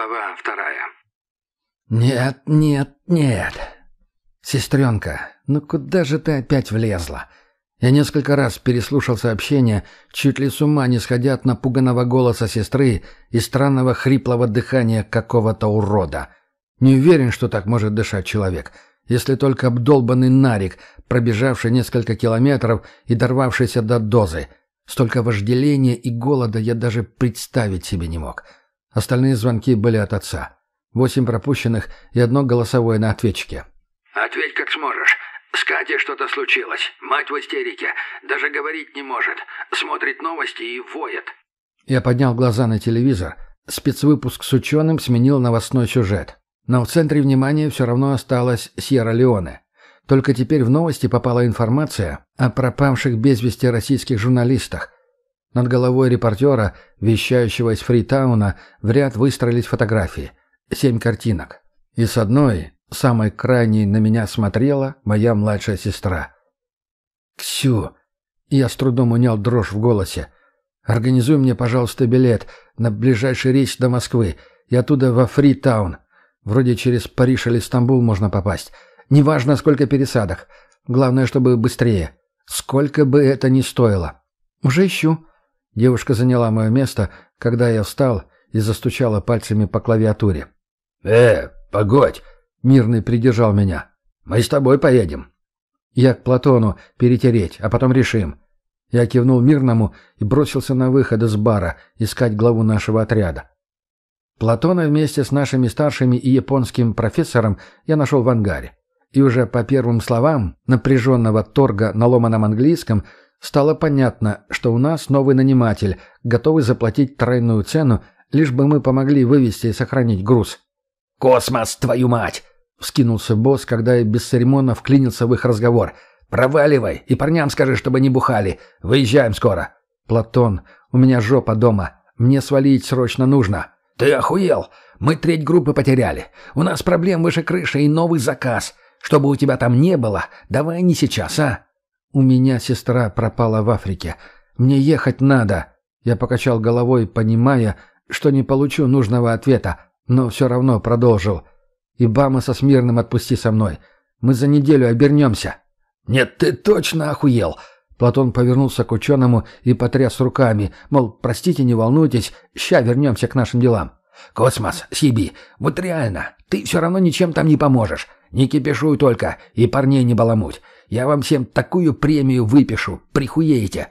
Глава вторая. «Нет, нет, нет. Сестренка, ну куда же ты опять влезла?» Я несколько раз переслушал сообщение, чуть ли с ума не сходя от напуганного голоса сестры и странного хриплого дыхания какого-то урода. Не уверен, что так может дышать человек, если только обдолбанный нарик, пробежавший несколько километров и дорвавшийся до дозы. Столько вожделения и голода я даже представить себе не мог. Остальные звонки были от отца. Восемь пропущенных и одно голосовое на ответчике. «Ответь как сможешь. С Катей что-то случилось. Мать в истерике. Даже говорить не может. Смотрит новости и воет». Я поднял глаза на телевизор. Спецвыпуск с ученым сменил новостной сюжет. Но в центре внимания все равно осталась Сьерра-Леоне. Только теперь в новости попала информация о пропавших без вести российских журналистах. Над головой репортера, вещающего из Фритауна, в ряд выстроились фотографии. Семь картинок. И с одной, самой крайней, на меня смотрела моя младшая сестра. «Ксю!» Я с трудом унял дрожь в голосе. «Организуй мне, пожалуйста, билет на ближайший рейс до Москвы и оттуда во Фритаун. Вроде через Париж или Стамбул можно попасть. Неважно, сколько пересадок. Главное, чтобы быстрее. Сколько бы это ни стоило». «Уже ищу». Девушка заняла мое место, когда я встал и застучала пальцами по клавиатуре. «Э, погодь!» — Мирный придержал меня. «Мы с тобой поедем». «Я к Платону перетереть, а потом решим». Я кивнул Мирному и бросился на выход из бара искать главу нашего отряда. Платона вместе с нашими старшими и японским профессором я нашел в ангаре. И уже по первым словам напряженного торга на ломаном английском стало понятно, что у нас новый наниматель, готовый заплатить тройную цену, лишь бы мы помогли вывести и сохранить груз. «Космос, твою мать!» — вскинулся босс, когда я без церемонно вклинился в их разговор. «Проваливай и парням скажи, чтобы не бухали. Выезжаем скоро». «Платон, у меня жопа дома. Мне свалить срочно нужно». «Ты охуел? Мы треть группы потеряли. У нас проблем выше крыши и новый заказ. Чтобы у тебя там не было, давай не сейчас, а?» «У меня сестра пропала в Африке. Мне ехать надо». Я покачал головой, понимая, что не получу нужного ответа, но все равно продолжил. «И Бама со Смирным отпусти со мной. Мы за неделю обернемся». «Нет, ты точно охуел!» Платон повернулся к ученому и потряс руками, мол, простите, не волнуйтесь, ща вернемся к нашим делам. «Космос, Сиби, вот реально, ты все равно ничем там не поможешь. Не кипишуй только и парней не баламуть. Я вам всем такую премию выпишу, прихуеете».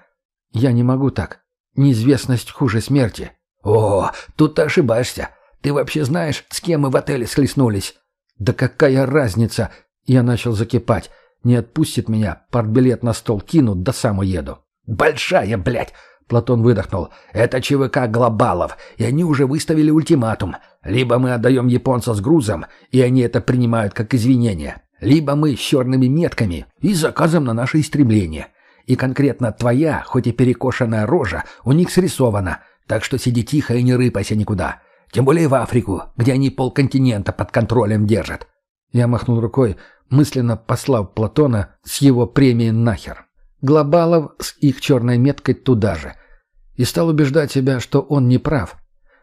«Я не могу так. Неизвестность хуже смерти». «О, тут ты ошибаешься. Ты вообще знаешь, с кем мы в отеле схлестнулись?» «Да какая разница?» Я начал закипать. «Не отпустит меня, партбилет на стол кинут, да сам уеду». «Большая, блядь!» Платон выдохнул. «Это ЧВК Глобалов, и они уже выставили ультиматум. Либо мы отдаем японца с грузом, и они это принимают как извинение, либо мы с черными метками и заказом на наше истребление. И конкретно твоя, хоть и перекошенная рожа, у них срисована, так что сиди тихо и не рыпайся никуда. Тем более в Африку, где они полконтинента под контролем держат. Я махнул рукой, мысленно послав Платона с его премией нахер. Глобалов с их черной меткой туда же. И стал убеждать себя, что он не прав.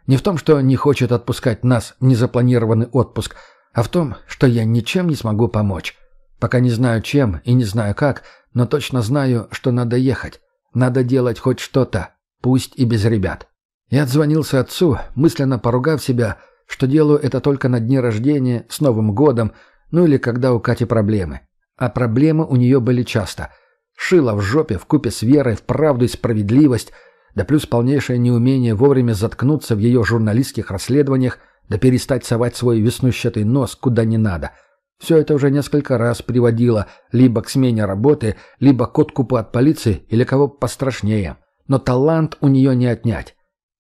Не в том, что не хочет отпускать нас в незапланированный отпуск, а в том, что я ничем не смогу помочь. Пока не знаю чем и не знаю как, но точно знаю, что надо ехать. Надо делать хоть что-то, пусть и без ребят. Я отзвонился отцу, мысленно поругав себя, что делаю это только на дне рождения, с Новым годом, ну или когда у Кати проблемы. А проблемы у нее были часто. Шила в жопе в купе с верой в правду и справедливость, да плюс полнейшее неумение вовремя заткнуться в ее журналистских расследованиях, да перестать совать свой веснущатый нос куда не надо. Все это уже несколько раз приводило либо к смене работы, либо к откупу от полиции или кого пострашнее. Но талант у нее не отнять.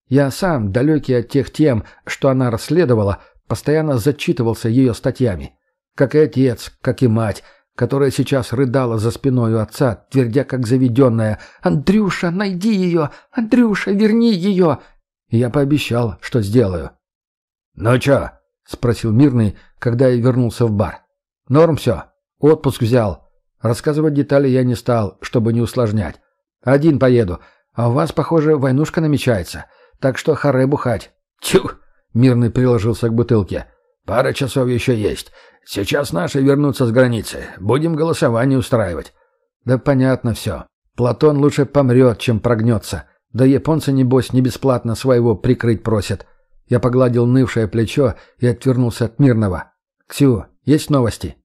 Я сам, далекий от тех тем, что она расследовала, постоянно зачитывался ее статьями. Как и отец, как и мать, которая сейчас рыдала за спиной у отца, твердя как заведенная «Андрюша, найди ее! Андрюша, верни ее!» И я пообещал, что сделаю. «Ну чё?» — спросил Мирный, когда я вернулся в бар. «Норм все. Отпуск взял. Рассказывать детали я не стал, чтобы не усложнять. Один поеду, а у вас, похоже, войнушка намечается. Так что харе бухать. Тю! Мирный приложился к бутылке. «Пара часов еще есть. Сейчас наши вернутся с границы. Будем голосование устраивать». «Да понятно все. Платон лучше помрет, чем прогнется. Да японцы, небось, не бесплатно своего прикрыть просят». Я погладил нывшее плечо и отвернулся от Мирного. «Ксю, есть новости?»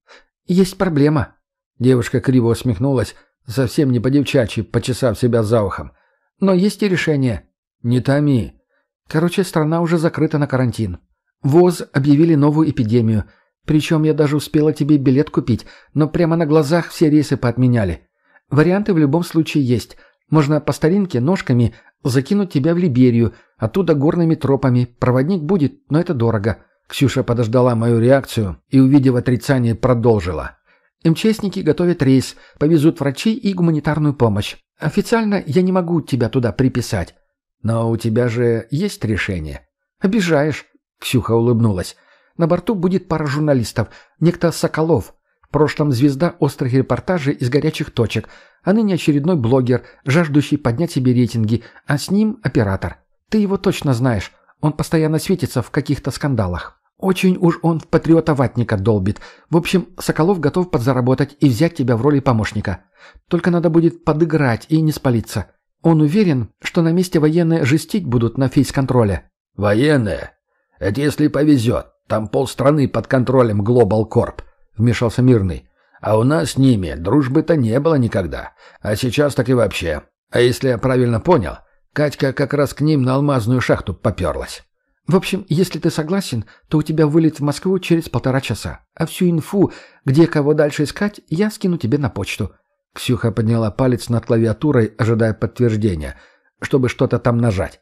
«Есть проблема». Девушка криво усмехнулась, совсем не по-девчачьи, почесав себя за ухом. «Но есть и решение». «Не томи. Короче, страна уже закрыта на карантин. ВОЗ объявили новую эпидемию. Причем я даже успела тебе билет купить, но прямо на глазах все рейсы поотменяли. Варианты в любом случае есть. Можно по старинке ножками закинуть тебя в Либерию, оттуда горными тропами. Проводник будет, но это дорого. Ксюша подождала мою реакцию и, увидев отрицание, продолжила. МЧСники готовят рейс, повезут врачей и гуманитарную помощь. Официально я не могу тебя туда приписать. «Но у тебя же есть решение?» «Обижаешь», — Ксюха улыбнулась. «На борту будет пара журналистов. Некто Соколов. Прошлом звезда острых репортажей из горячих точек, а ныне очередной блогер, жаждущий поднять себе рейтинги, а с ним оператор. Ты его точно знаешь. Он постоянно светится в каких-то скандалах. Очень уж он в патриота-ватника долбит. В общем, Соколов готов подзаработать и взять тебя в роли помощника. Только надо будет подыграть и не спалиться. Он уверен, что на месте военные жестить будут на фейс-контроле. «Военные? Это если повезет. Там полстраны под контролем Global Corp», — вмешался Мирный. «А у нас с ними дружбы-то не было никогда. А сейчас так и вообще. А если я правильно понял, Катька как раз к ним на алмазную шахту поперлась». «В общем, если ты согласен, то у тебя вылет в Москву через полтора часа. А всю инфу, где кого дальше искать, я скину тебе на почту. Ксюха подняла палец над клавиатурой, ожидая подтверждения, чтобы что-то там нажать.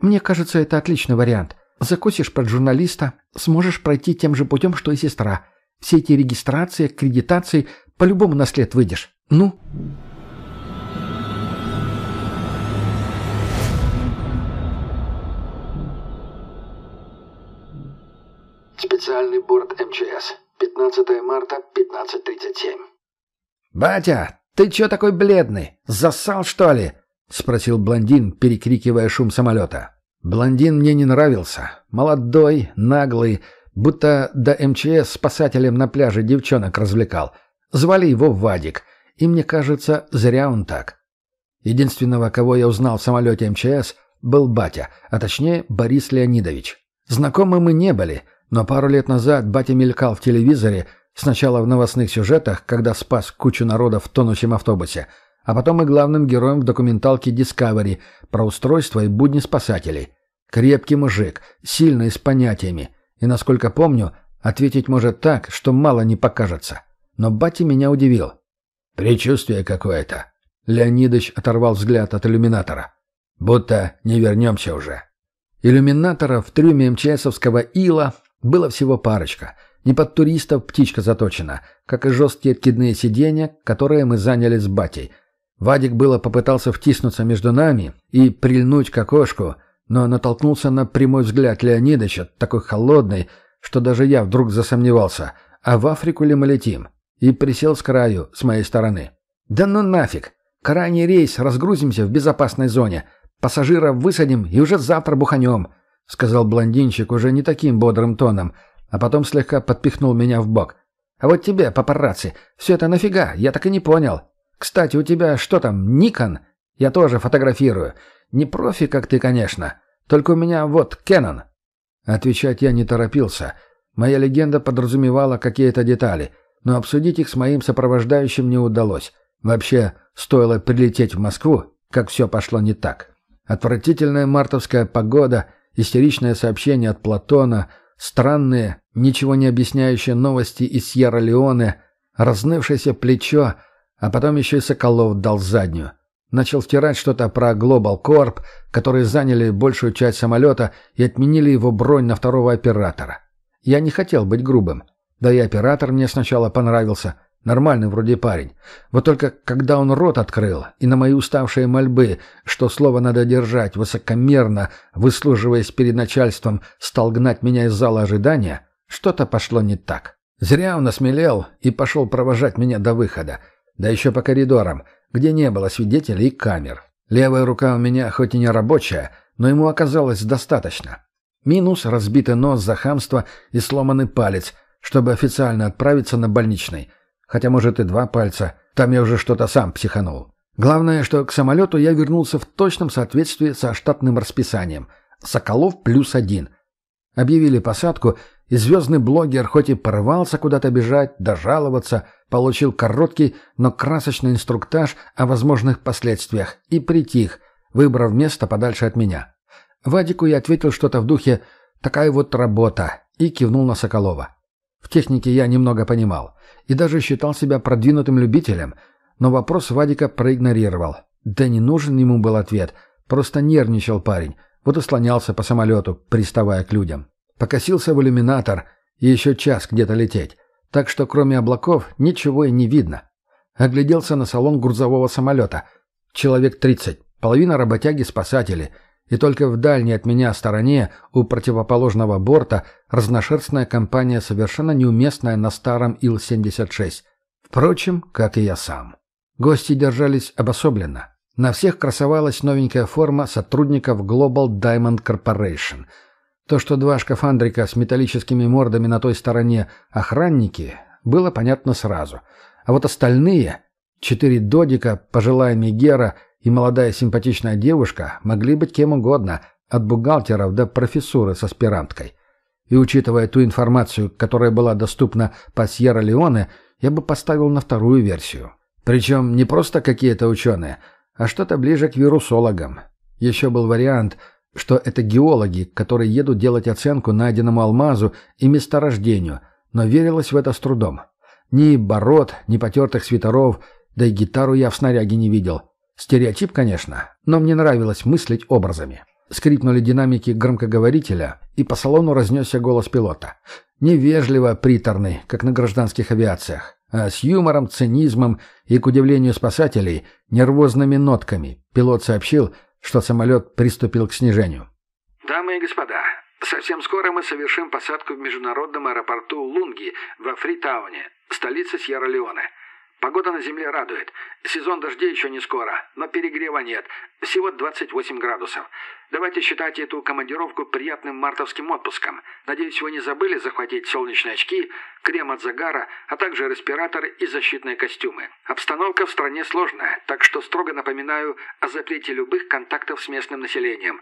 «Мне кажется, это отличный вариант. Закусишь под журналиста, сможешь пройти тем же путем, что и сестра. Все эти регистрации, аккредитации, по-любому на след выйдешь. Ну?» Специальный борт МЧС. 15 марта, 15.37. «Батя, «Ты чё такой бледный? Зассал, что ли?» — спросил блондин, перекрикивая шум самолета. Блондин мне не нравился. Молодой, наглый, будто до МЧС спасателем на пляже девчонок развлекал. Звали его Вадик. И мне кажется, зря он так. Единственного, кого я узнал в самолете МЧС, был батя, а точнее Борис Леонидович. Знакомы мы не были, но пару лет назад батя мелькал в телевизоре, Сначала в новостных сюжетах, когда спас кучу народа в тонущем автобусе, а потом и главным героем в документалке Discovery про устройство и будни спасателей. Крепкий мужик, сильный с понятиями. И, насколько помню, ответить может так, что мало не покажется. Но батя меня удивил. «Предчувствие какое-то». Леонидыч оторвал взгляд от иллюминатора. «Будто не вернемся уже». Иллюминаторов в трюме МЧСовского Ила было всего парочка — не под туристов птичка заточена, как и жесткие откидные сиденья, которые мы заняли с батей. Вадик было попытался втиснуться между нами и прильнуть к окошку, но натолкнулся на прямой взгляд Леонидовича, такой холодный, что даже я вдруг засомневался, а в Африку ли мы летим? И присел с краю, с моей стороны. «Да ну нафиг! Крайний рейс, разгрузимся в безопасной зоне, пассажиров высадим и уже завтра буханем», — сказал блондинчик уже не таким бодрым тоном, а потом слегка подпихнул меня в бок. «А вот тебе, папарацци, все это нафига? Я так и не понял. Кстати, у тебя что там, Никон? Я тоже фотографирую. Не профи, как ты, конечно. Только у меня вот Кеннон». Отвечать я не торопился. Моя легенда подразумевала какие-то детали, но обсудить их с моим сопровождающим не удалось. Вообще, стоило прилететь в Москву, как все пошло не так. Отвратительная мартовская погода, истеричное сообщение от Платона — Странные, ничего не объясняющие новости из Сьерра-Леоне, разнывшееся плечо, а потом еще и Соколов дал заднюю. Начал втирать что-то про Global Corp, которые заняли большую часть самолета и отменили его бронь на второго оператора. Я не хотел быть грубым. Да и оператор мне сначала понравился – Нормальный вроде парень. Вот только когда он рот открыл, и на мои уставшие мольбы, что слово надо держать высокомерно, выслуживаясь перед начальством, стал гнать меня из зала ожидания, что-то пошло не так. Зря он осмелел и пошел провожать меня до выхода. Да еще по коридорам, где не было свидетелей и камер. Левая рука у меня хоть и не рабочая, но ему оказалось достаточно. Минус разбитый нос за хамство и сломанный палец, чтобы официально отправиться на больничный. Хотя, может, и два пальца. Там я уже что-то сам психанул. Главное, что к самолету я вернулся в точном соответствии со штатным расписанием. Соколов плюс один. Объявили посадку, и звездный блогер хоть и порывался куда-то бежать, дожаловаться, получил короткий, но красочный инструктаж о возможных последствиях и притих, выбрав место подальше от меня. Вадику я ответил что-то в духе «такая вот работа» и кивнул на Соколова. В технике я немного понимал и даже считал себя продвинутым любителем, но вопрос Вадика проигнорировал. Да не нужен ему был ответ, просто нервничал парень, вот и слонялся по самолету, приставая к людям. Покосился в иллюминатор, и еще час где-то лететь, так что кроме облаков ничего и не видно. Огляделся на салон грузового самолета. Человек тридцать, половина работяги-спасатели — и только в дальней от меня стороне, у противоположного борта, разношерстная компания, совершенно неуместная на старом Ил-76. Впрочем, как и я сам. Гости держались обособленно. На всех красовалась новенькая форма сотрудников Global Diamond Corporation. То, что два шкафандрика с металлическими мордами на той стороне охранники, было понятно сразу. А вот остальные, четыре додика, пожилая Мегера и молодая симпатичная девушка могли быть кем угодно, от бухгалтеров до профессуры с аспиранткой. И учитывая ту информацию, которая была доступна по Сьерра-Леоне, я бы поставил на вторую версию. Причем не просто какие-то ученые, а что-то ближе к вирусологам. Еще был вариант, что это геологи, которые едут делать оценку найденному алмазу и месторождению, но верилось в это с трудом. Ни бород, ни потертых свитеров, да и гитару я в снаряге не видел. Стереотип, конечно, но мне нравилось мыслить образами. Скрипнули динамики громкоговорителя, и по салону разнесся голос пилота. Невежливо приторный, как на гражданских авиациях, а с юмором, цинизмом и, к удивлению спасателей, нервозными нотками. Пилот сообщил, что самолет приступил к снижению. «Дамы и господа, совсем скоро мы совершим посадку в международном аэропорту Лунги во Фритауне, столице Сьерра-Леоне. Погода на земле радует. Сезон дождей еще не скоро, но перегрева нет. Всего 28 градусов. Давайте считать эту командировку приятным мартовским отпуском. Надеюсь, вы не забыли захватить солнечные очки, крем от загара, а также респираторы и защитные костюмы. Обстановка в стране сложная, так что строго напоминаю о запрете любых контактов с местным населением.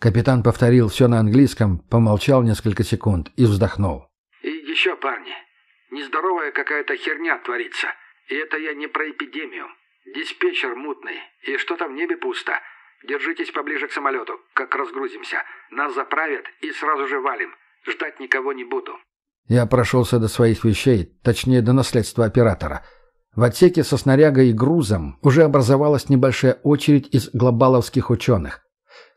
Капитан повторил все на английском, помолчал несколько секунд и вздохнул. И еще, парни, нездоровая какая-то херня творится. И это я не про эпидемию. Диспетчер мутный, и что-то в небе пусто. Держитесь поближе к самолету, как разгрузимся. Нас заправят и сразу же валим. Ждать никого не буду». Я прошелся до своих вещей, точнее, до наследства оператора. В отсеке со снарягой и грузом уже образовалась небольшая очередь из глобаловских ученых.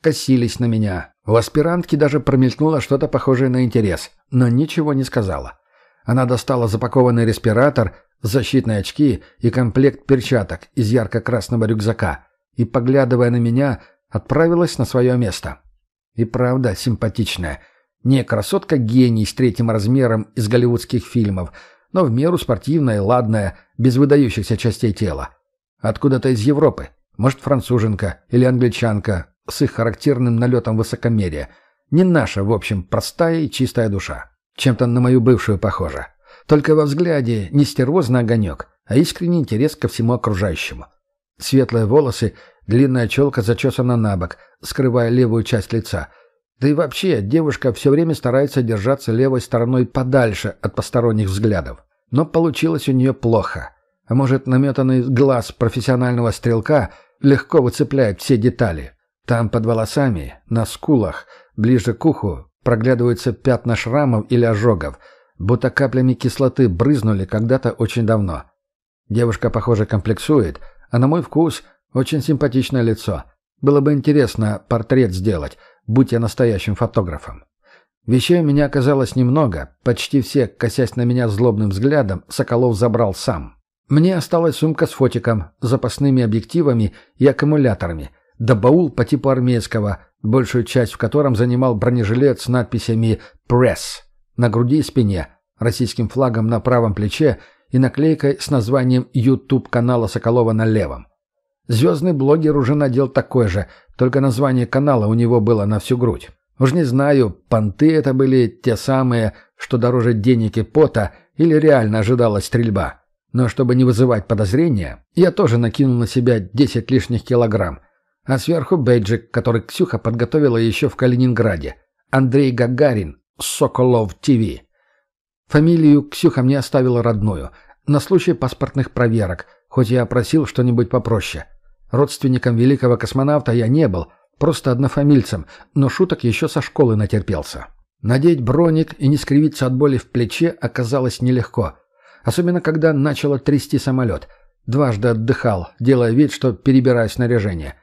Косились на меня. У аспирантки даже промелькнуло что-то похожее на интерес, но ничего не сказала. Она достала запакованный респиратор, защитные очки и комплект перчаток из ярко-красного рюкзака и, поглядывая на меня, отправилась на свое место. И правда симпатичная. Не красотка-гений с третьим размером из голливудских фильмов, но в меру спортивная, ладная, без выдающихся частей тела. Откуда-то из Европы. Может, француженка или англичанка с их характерным налетом высокомерия. Не наша, в общем, простая и чистая душа. Чем-то на мою бывшую похожа. Только во взгляде не стервозный огонек, а искренний интерес ко всему окружающему. Светлые волосы, длинная челка зачесана на бок, скрывая левую часть лица. Да и вообще, девушка все время старается держаться левой стороной подальше от посторонних взглядов. Но получилось у нее плохо. А может, наметанный глаз профессионального стрелка легко выцепляет все детали. Там под волосами, на скулах, ближе к уху, проглядываются пятна шрамов или ожогов – будто каплями кислоты брызнули когда-то очень давно. Девушка, похоже, комплексует, а на мой вкус очень симпатичное лицо. Было бы интересно портрет сделать, будь я настоящим фотографом. Вещей у меня оказалось немного, почти все, косясь на меня злобным взглядом, Соколов забрал сам. Мне осталась сумка с фотиком, запасными объективами и аккумуляторами, да баул по типу армейского, большую часть в котором занимал бронежилет с надписями «Пресс» на груди и спине, российским флагом на правом плече и наклейкой с названием YouTube канала Соколова на левом. Звездный блогер уже надел такой же, только название канала у него было на всю грудь. Уж не знаю, понты это были те самые, что дороже денег и пота, или реально ожидалась стрельба. Но чтобы не вызывать подозрения, я тоже накинул на себя 10 лишних килограмм. А сверху бейджик, который Ксюха подготовила еще в Калининграде. Андрей Гагарин, Соколов ТВ. Фамилию Ксюха мне оставила родную, на случай паспортных проверок, хоть я просил что-нибудь попроще. Родственником великого космонавта я не был, просто однофамильцем, но шуток еще со школы натерпелся. Надеть броник и не скривиться от боли в плече оказалось нелегко. Особенно, когда начало трясти самолет. Дважды отдыхал, делая вид, что перебираю снаряжение.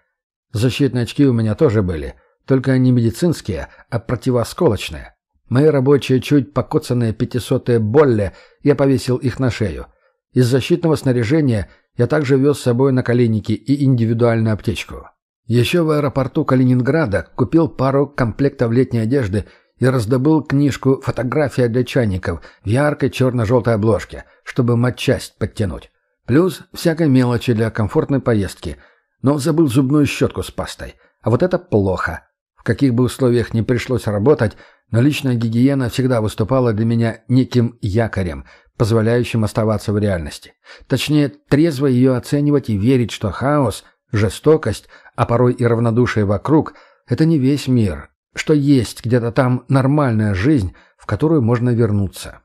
Защитные очки у меня тоже были, только не медицинские, а противоосколочные. Мои рабочие, чуть покоцанные пятисотые Болле, я повесил их на шею. Из защитного снаряжения я также вез с собой наколенники и индивидуальную аптечку. Еще в аэропорту Калининграда купил пару комплектов летней одежды и раздобыл книжку «Фотография для чайников» в яркой черно-желтой обложке, чтобы матчасть подтянуть. Плюс всякой мелочи для комфортной поездки. Но забыл зубную щетку с пастой. А вот это плохо. В каких бы условиях ни пришлось работать, но личная гигиена всегда выступала для меня неким якорем, позволяющим оставаться в реальности. Точнее, трезво ее оценивать и верить, что хаос, жестокость, а порой и равнодушие вокруг – это не весь мир, что есть где-то там нормальная жизнь, в которую можно вернуться.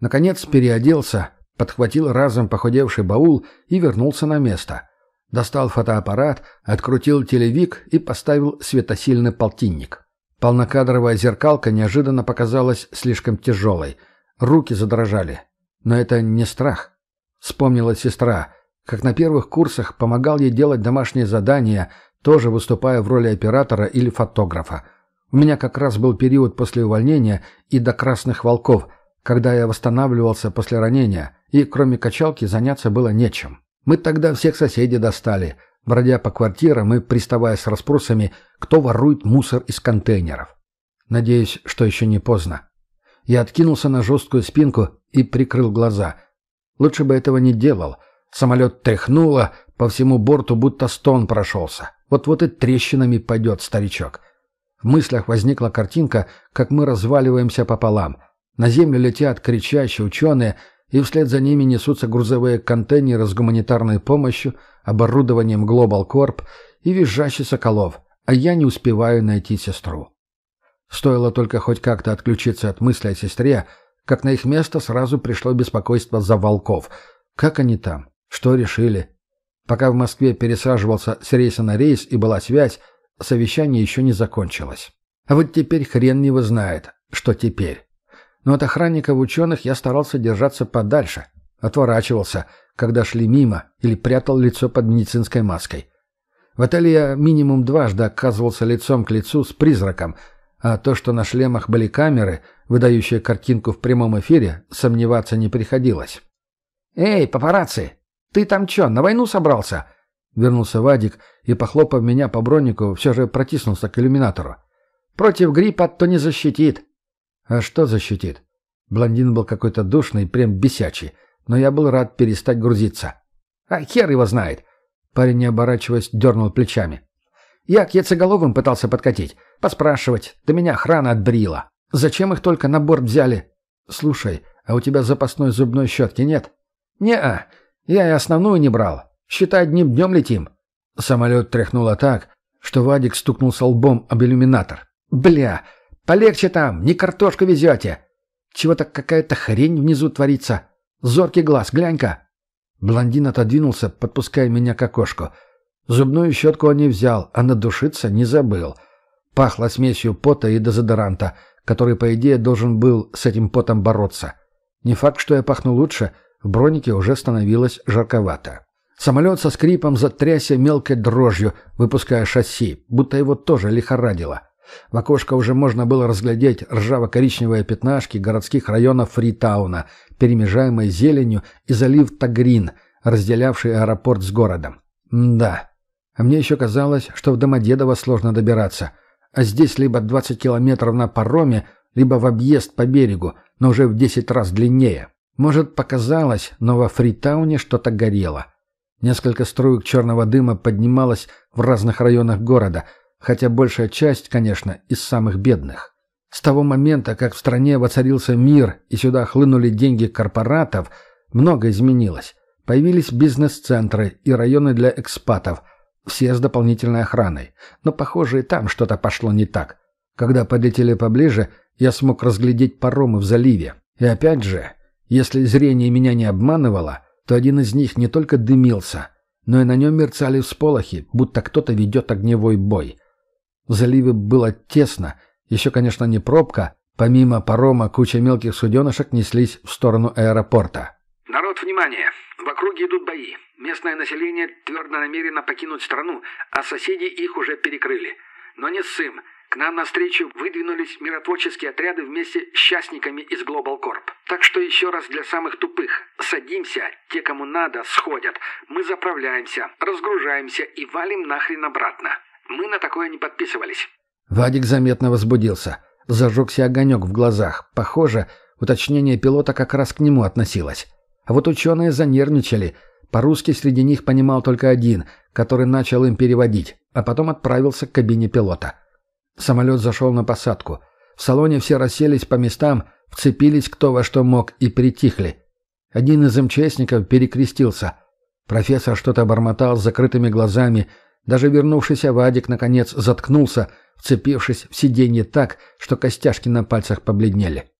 Наконец переоделся, подхватил разом похудевший баул и вернулся на место. Достал фотоаппарат, открутил телевик и поставил светосильный полтинник. Полнокадровая зеркалка неожиданно показалась слишком тяжелой. Руки задрожали. Но это не страх. Вспомнила сестра, как на первых курсах помогал ей делать домашние задания, тоже выступая в роли оператора или фотографа. У меня как раз был период после увольнения и до «Красных волков», когда я восстанавливался после ранения, и кроме качалки заняться было нечем. Мы тогда всех соседей достали – бродя по квартирам и приставая с расспросами, кто ворует мусор из контейнеров. Надеюсь, что еще не поздно. Я откинулся на жесткую спинку и прикрыл глаза. Лучше бы этого не делал. Самолет тряхнуло, по всему борту будто стон прошелся. Вот-вот и трещинами пойдет старичок. В мыслях возникла картинка, как мы разваливаемся пополам. На землю летят кричащие ученые, и вслед за ними несутся грузовые контейнеры с гуманитарной помощью, оборудованием Global Corp и визжащий Соколов, а я не успеваю найти сестру. Стоило только хоть как-то отключиться от мысли о сестре, как на их место сразу пришло беспокойство за волков. Как они там? Что решили? Пока в Москве пересаживался с рейса на рейс и была связь, совещание еще не закончилось. А вот теперь хрен его знает, что теперь. Но от охранников ученых я старался держаться подальше. Отворачивался, когда шли мимо, или прятал лицо под медицинской маской. В отеле я минимум дважды оказывался лицом к лицу с призраком, а то, что на шлемах были камеры, выдающие картинку в прямом эфире, сомневаться не приходилось. «Эй, папарацци! Ты там чё, на войну собрался?» Вернулся Вадик и, похлопав меня по бронику, все же протиснулся к иллюминатору. «Против гриппа то не защитит. А что защитит? Блондин был какой-то душный, прям бесячий, но я был рад перестать грузиться. А хер его знает. Парень, не оборачиваясь, дернул плечами. Я к яйцеголовым пытался подкатить, поспрашивать, да меня охрана отбрила. Зачем их только на борт взяли? Слушай, а у тебя запасной зубной щетки нет? Не-а, я и основную не брал. Считай, одним днем летим. Самолет тряхнуло так, что Вадик стукнулся лбом об иллюминатор. Бля, Полегче там, не картошку везете. Чего-то какая-то хрень внизу творится. Зоркий глаз, глянь-ка. Блондин отодвинулся, подпуская меня к окошку. Зубную щетку он не взял, а надушиться не забыл. Пахло смесью пота и дезодоранта, который, по идее, должен был с этим потом бороться. Не факт, что я пахну лучше, в бронике уже становилось жарковато. Самолет со скрипом затрясся мелкой дрожью, выпуская шасси, будто его тоже лихорадило. В окошко уже можно было разглядеть ржаво-коричневые пятнашки городских районов Фритауна, перемежаемые зеленью, и залив Тагрин, разделявший аэропорт с городом. М да. А мне еще казалось, что в Домодедово сложно добираться. А здесь либо 20 километров на пароме, либо в объезд по берегу, но уже в 10 раз длиннее. Может, показалось, но во Фритауне что-то горело. Несколько струек черного дыма поднималось в разных районах города – хотя большая часть, конечно, из самых бедных. С того момента, как в стране воцарился мир и сюда хлынули деньги корпоратов, много изменилось. Появились бизнес-центры и районы для экспатов, все с дополнительной охраной. Но, похоже, и там что-то пошло не так. Когда подлетели поближе, я смог разглядеть паромы в заливе. И опять же, если зрение меня не обманывало, то один из них не только дымился, но и на нем мерцали всполохи, будто кто-то ведет огневой бой. В заливе было тесно, еще, конечно, не пробка, помимо парома куча мелких суденышек неслись в сторону аэропорта. «Народ, внимание! В округе идут бои. Местное население твердо намерено покинуть страну, а соседи их уже перекрыли. Но не ссым. К нам навстречу выдвинулись миротворческие отряды вместе с частниками из Global Corp. Так что еще раз для самых тупых. Садимся, те, кому надо, сходят. Мы заправляемся, разгружаемся и валим нахрен обратно. Мы на такое не подписывались. Вадик заметно возбудился. Зажегся огонек в глазах. Похоже, уточнение пилота как раз к нему относилось. А вот ученые занервничали. По-русски среди них понимал только один, который начал им переводить, а потом отправился к кабине пилота. Самолет зашел на посадку. В салоне все расселись по местам, вцепились кто во что мог и притихли. Один из МЧСников перекрестился. Профессор что-то бормотал с закрытыми глазами. Даже вернувшийся Вадик, наконец, заткнулся, вцепившись в сиденье так, что костяшки на пальцах побледнели.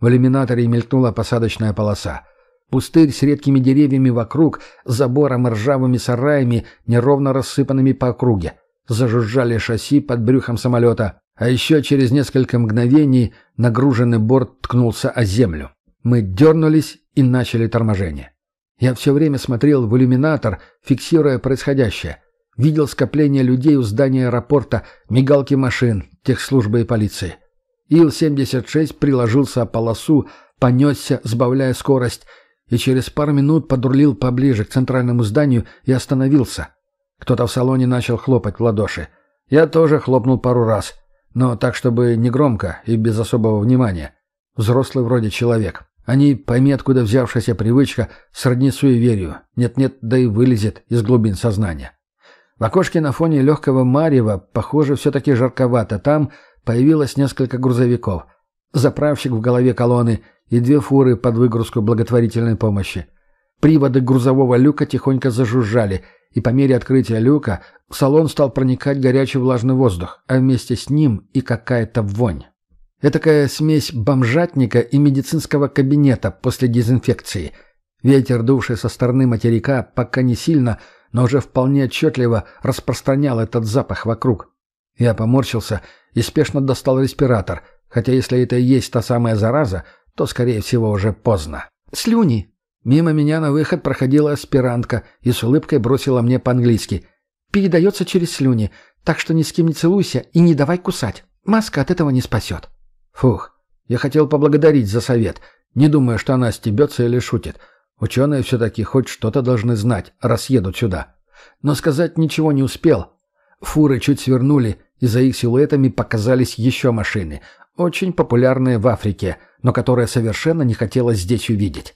В иллюминаторе мелькнула посадочная полоса. Пустырь с редкими деревьями вокруг, забором и ржавыми сараями, неровно рассыпанными по округе. Зажужжали шасси под брюхом самолета, а еще через несколько мгновений нагруженный борт ткнулся о землю. Мы дернулись и начали торможение. Я все время смотрел в иллюминатор, фиксируя происходящее. Видел скопление людей у здания аэропорта, мигалки машин, техслужбы и полиции. Ил-76 приложился о полосу, понесся, сбавляя скорость, и через пару минут подрулил поближе к центральному зданию и остановился. Кто-то в салоне начал хлопать в ладоши. Я тоже хлопнул пару раз, но так, чтобы не громко и без особого внимания. Взрослый вроде человек. Они, пойми откуда взявшаяся привычка, сродни суеверию. Нет-нет, да и вылезет из глубин сознания. В окошке на фоне легкого марева, похоже, все-таки жарковато. Там появилось несколько грузовиков. Заправщик в голове колонны и две фуры под выгрузку благотворительной помощи. Приводы грузового люка тихонько зажужжали, и по мере открытия люка в салон стал проникать горячий влажный воздух, а вместе с ним и какая-то вонь. Этакая смесь бомжатника и медицинского кабинета после дезинфекции. Ветер, дувший со стороны материка, пока не сильно, но уже вполне отчетливо распространял этот запах вокруг. Я поморщился и спешно достал респиратор, хотя если это и есть та самая зараза, то, скорее всего, уже поздно. «Слюни!» Мимо меня на выход проходила аспирантка и с улыбкой бросила мне по-английски. «Передается через слюни, так что ни с кем не целуйся и не давай кусать. Маска от этого не спасет». Фух, я хотел поблагодарить за совет, не думая, что она стебется или шутит. Ученые все-таки хоть что-то должны знать, раз едут сюда. Но сказать ничего не успел. Фуры чуть свернули, и за их силуэтами показались еще машины, очень популярные в Африке, но которые совершенно не хотелось здесь увидеть.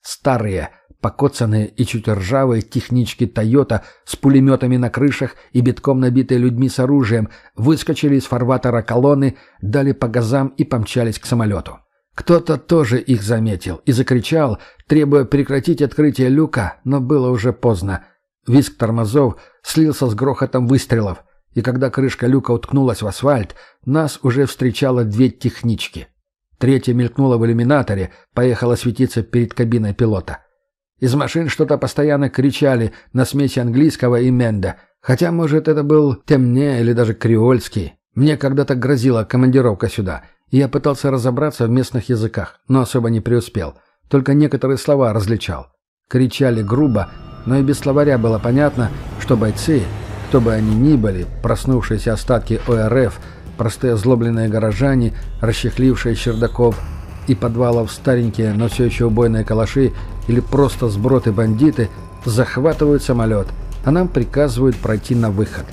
Старые, покоцанные и чуть ржавые технички «Тойота» с пулеметами на крышах и битком набитые людьми с оружием выскочили из фарватера колонны, дали по газам и помчались к самолету. Кто-то тоже их заметил и закричал, требуя прекратить открытие люка, но было уже поздно. Виск тормозов слился с грохотом выстрелов, и когда крышка люка уткнулась в асфальт, нас уже встречало две технички. Третья мелькнула в иллюминаторе, поехала светиться перед кабиной пилота. Из машин что-то постоянно кричали на смеси английского и менда, хотя, может, это был темне или даже креольский. Мне когда-то грозила командировка сюда, я пытался разобраться в местных языках, но особо не преуспел. Только некоторые слова различал. Кричали грубо, но и без словаря было понятно, что бойцы, кто бы они ни были, проснувшиеся остатки ОРФ – простые озлобленные горожане, расчехлившие чердаков и подвалов старенькие, но все еще убойные калаши или просто сброты-бандиты, захватывают самолет, а нам приказывают пройти на выход.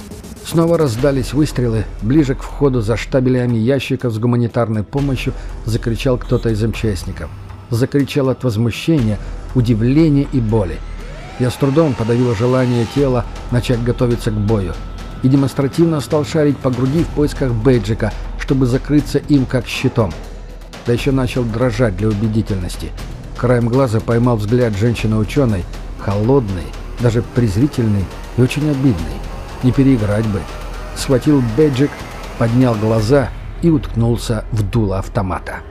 Снова раздались выстрелы. Ближе к входу за штабелями ящиков с гуманитарной помощью закричал кто-то из МЧСников. Закричал от возмущения, удивления и боли. Я с трудом подавил желание тела начать готовиться к бою. И демонстративно стал шарить по груди в поисках бейджика, чтобы закрыться им как щитом. Да еще начал дрожать для убедительности. Краем глаза поймал взгляд женщины-ученой, холодный, даже презрительный и очень обидный. Не переиграть бы. Схватил бэджик, поднял глаза и уткнулся в дуло автомата.